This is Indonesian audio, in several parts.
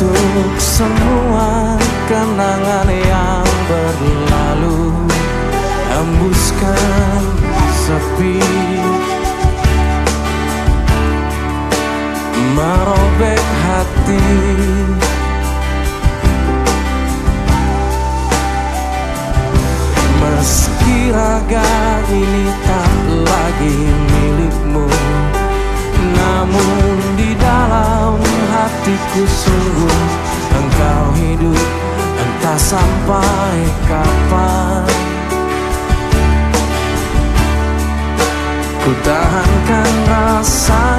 Untuk semua kenangan yang berlalu. Hembuskan sepi. Merobek hati. Meski raga ini tak lagi milikmu Namun di dalam hatiku sungguh entah sampai kapan? Ku tahankan rasa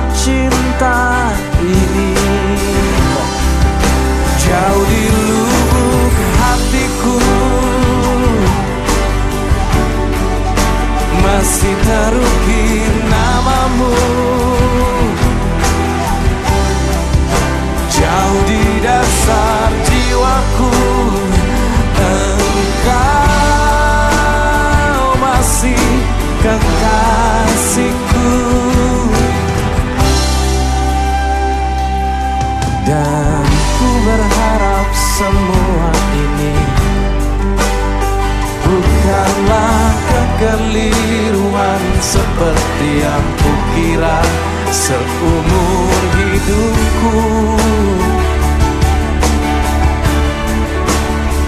kekeliruan seperti yang kukira seumur hidupku.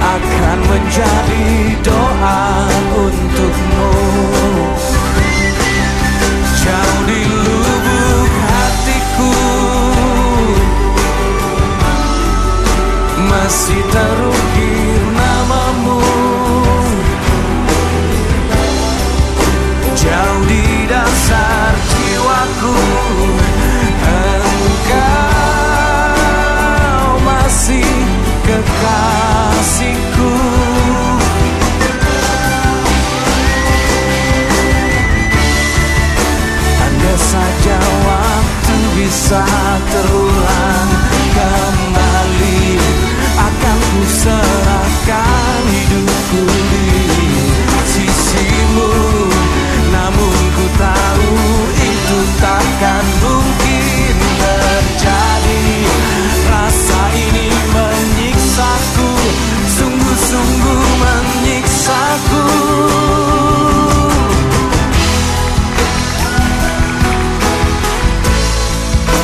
Akan menjadi doa untukmu. Jauh di lubuk hatiku. Masih terukir bisa terulang kembali. Akan ku serahkan hidupku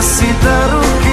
Masih terukir namamu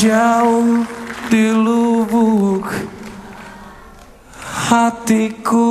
Jauh di lubuk hatiku